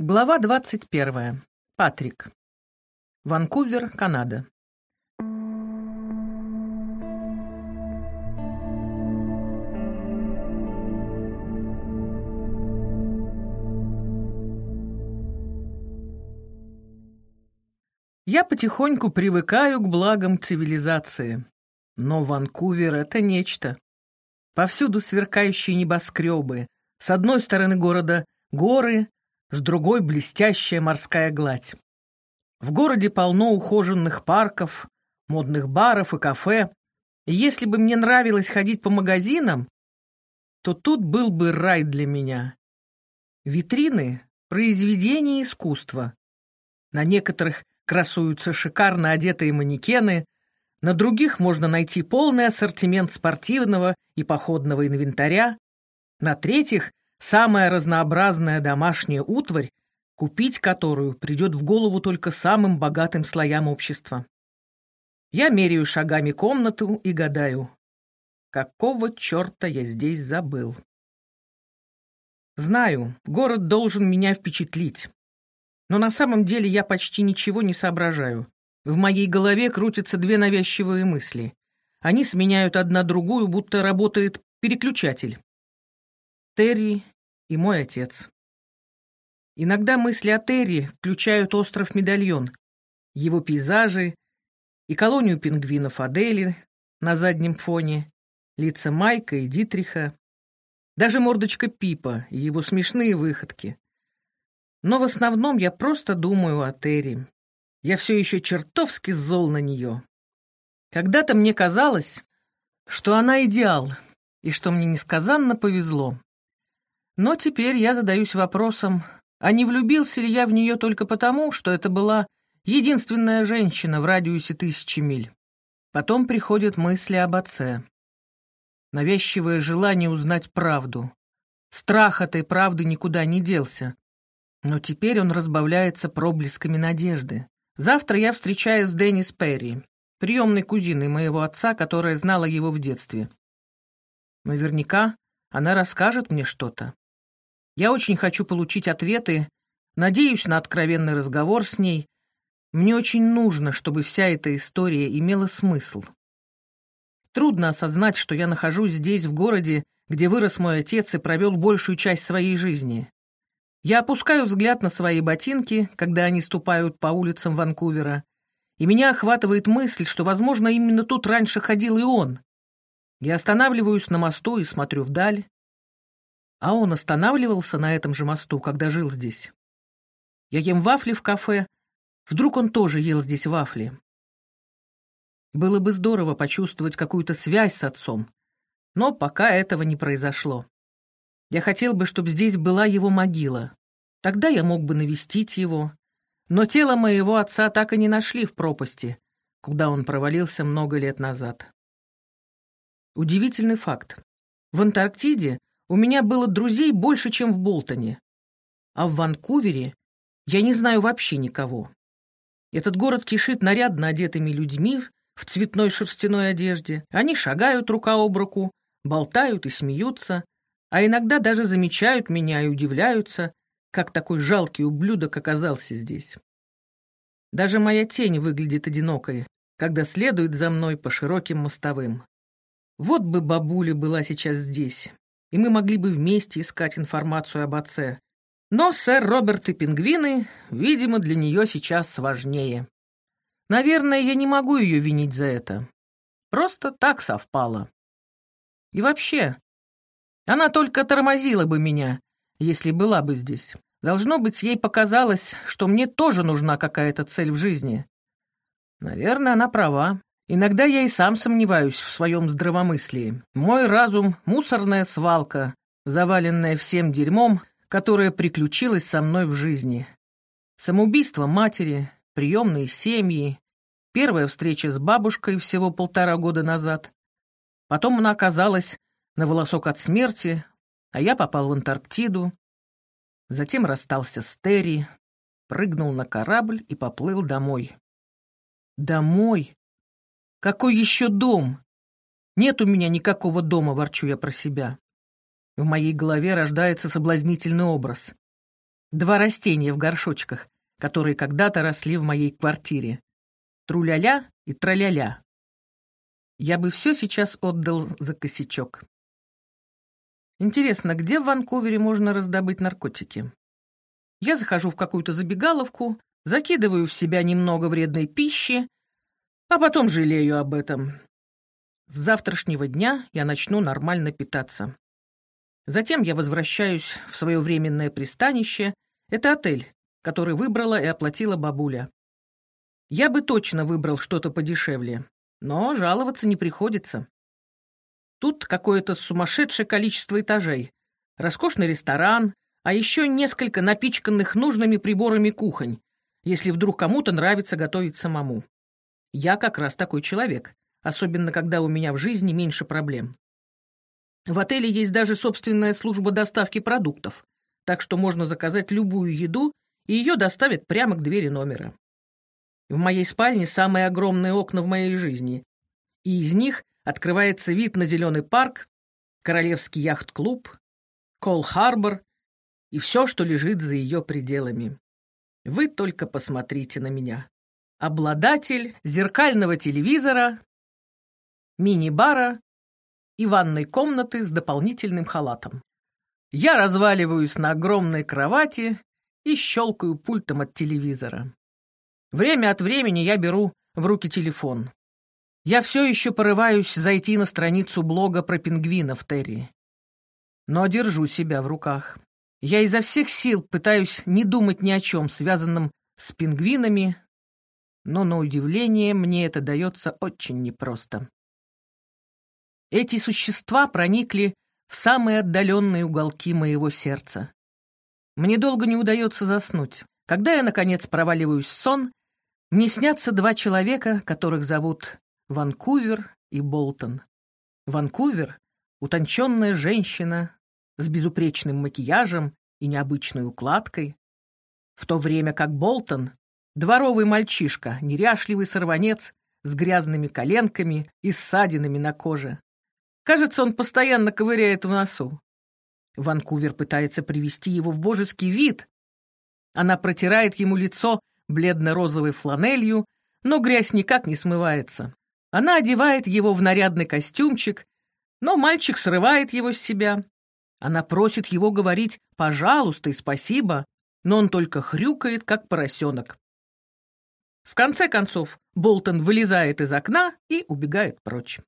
Глава 21. Патрик. Ванкувер, Канада. Я потихоньку привыкаю к благам цивилизации. Но Ванкувер — это нечто. Повсюду сверкающие небоскребы. С одной стороны города — горы, с другой — блестящая морская гладь. В городе полно ухоженных парков, модных баров и кафе, и если бы мне нравилось ходить по магазинам, то тут был бы рай для меня. Витрины — произведения искусства. На некоторых красуются шикарно одетые манекены, на других можно найти полный ассортимент спортивного и походного инвентаря, на третьих Самая разнообразная домашняя утварь, купить которую придет в голову только самым богатым слоям общества. Я меряю шагами комнату и гадаю, какого черта я здесь забыл. Знаю, город должен меня впечатлить. Но на самом деле я почти ничего не соображаю. В моей голове крутятся две навязчивые мысли. Они сменяют одна другую, будто работает переключатель. Терри и мой отец. Иногда мысли о Терри включают остров-медальон, его пейзажи и колонию пингвинов Адели на заднем фоне, лица Майка и Дитриха, даже мордочка Пипа и его смешные выходки. Но в основном я просто думаю о Терри. Я все еще чертовски зол на нее. Когда-то мне казалось, что она идеал, и что мне несказанно повезло. Но теперь я задаюсь вопросом, а не влюбился ли я в нее только потому, что это была единственная женщина в радиусе тысячи миль? Потом приходят мысли об отце. Навязчивое желание узнать правду. Страх этой правды никуда не делся. Но теперь он разбавляется проблесками надежды. Завтра я встречаюсь с Деннис Перри, приемной кузиной моего отца, которая знала его в детстве. Наверняка она расскажет мне что-то. Я очень хочу получить ответы, надеюсь на откровенный разговор с ней. Мне очень нужно, чтобы вся эта история имела смысл. Трудно осознать, что я нахожусь здесь, в городе, где вырос мой отец и провел большую часть своей жизни. Я опускаю взгляд на свои ботинки, когда они ступают по улицам Ванкувера, и меня охватывает мысль, что, возможно, именно тут раньше ходил и он. Я останавливаюсь на мосту и смотрю вдаль. А он останавливался на этом же мосту, когда жил здесь. Я ем вафли в кафе. Вдруг он тоже ел здесь вафли. Было бы здорово почувствовать какую-то связь с отцом, но пока этого не произошло. Я хотел бы, чтобы здесь была его могила. Тогда я мог бы навестить его. Но тело моего отца так и не нашли в пропасти, куда он провалился много лет назад. Удивительный факт. В Антарктиде у меня было друзей больше, чем в Болтоне. А в Ванкувере я не знаю вообще никого. Этот город кишит нарядно одетыми людьми в цветной шерстяной одежде. Они шагают рука об руку, болтают и смеются, а иногда даже замечают меня и удивляются, как такой жалкий ублюдок оказался здесь. Даже моя тень выглядит одинокой, когда следует за мной по широким мостовым. Вот бы бабуля была сейчас здесь, и мы могли бы вместе искать информацию об отце. Но сэр Роберт и пингвины, видимо, для нее сейчас важнее. Наверное, я не могу ее винить за это. Просто так совпало. И вообще, она только тормозила бы меня, если была бы здесь. Должно быть, ей показалось, что мне тоже нужна какая-то цель в жизни. Наверное, она права. Иногда я и сам сомневаюсь в своем здравомыслии. Мой разум — мусорная свалка, заваленная всем дерьмом, которое приключилось со мной в жизни. Самоубийство матери, приемные семьи, первая встреча с бабушкой всего полтора года назад. Потом она оказалась на волосок от смерти, а я попал в Антарктиду. Затем расстался с Терри, прыгнул на корабль и поплыл домой. Домой! Какой еще дом? Нет у меня никакого дома, ворчу я про себя. В моей голове рождается соблазнительный образ. Два растения в горшочках, которые когда-то росли в моей квартире. Труляля и траляля. Я бы все сейчас отдал за косячок. Интересно, где в Ванкувере можно раздобыть наркотики? Я захожу в какую-то забегаловку, закидываю в себя немного вредной пищи, а потом жалею об этом. С завтрашнего дня я начну нормально питаться. Затем я возвращаюсь в свое временное пристанище. Это отель, который выбрала и оплатила бабуля. Я бы точно выбрал что-то подешевле, но жаловаться не приходится. Тут какое-то сумасшедшее количество этажей, роскошный ресторан, а еще несколько напичканных нужными приборами кухонь, если вдруг кому-то нравится готовить самому. Я как раз такой человек, особенно когда у меня в жизни меньше проблем. В отеле есть даже собственная служба доставки продуктов, так что можно заказать любую еду, и ее доставят прямо к двери номера. В моей спальне самые огромные окна в моей жизни, и из них открывается вид на зеленый парк, Королевский яхт-клуб, Кол-Харбор и все, что лежит за ее пределами. Вы только посмотрите на меня. Обладатель зеркального телевизора, мини-бара и ванной комнаты с дополнительным халатом. Я разваливаюсь на огромной кровати и щелкаю пультом от телевизора. Время от времени я беру в руки телефон. Я все еще порываюсь зайти на страницу блога про пингвинов Терри. Но держу себя в руках. Я изо всех сил пытаюсь не думать ни о чем, связанном с пингвинами, но, на удивление, мне это дается очень непросто. Эти существа проникли в самые отдаленные уголки моего сердца. Мне долго не удается заснуть. Когда я, наконец, проваливаюсь в сон, мне снятся два человека, которых зовут Ванкувер и Болтон. Ванкувер — утонченная женщина с безупречным макияжем и необычной укладкой, в то время как Болтон — дворовый мальчишка, неряшливый сорванец с грязными коленками и ссадинами на коже. Кажется, он постоянно ковыряет в носу. Ванкувер пытается привести его в божеский вид. Она протирает ему лицо бледно-розовой фланелью, но грязь никак не смывается. Она одевает его в нарядный костюмчик, но мальчик срывает его с себя. Она просит его говорить «пожалуйста» и «спасибо», но он только хрюкает, как поросенок. В конце концов, Болтон вылезает из окна и убегает прочь.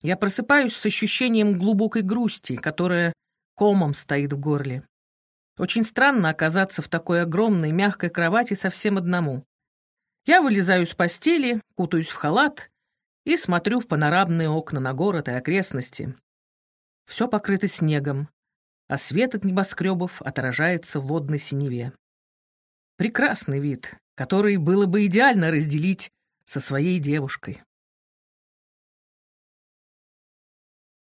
Я просыпаюсь с ощущением глубокой грусти, которая комом стоит в горле. Очень странно оказаться в такой огромной мягкой кровати совсем одному. Я вылезаю с постели, кутаюсь в халат и смотрю в панорамные окна на город и окрестности. Все покрыто снегом, а свет от небоскребов отражается в водной синеве. Прекрасный вид, который было бы идеально разделить со своей девушкой.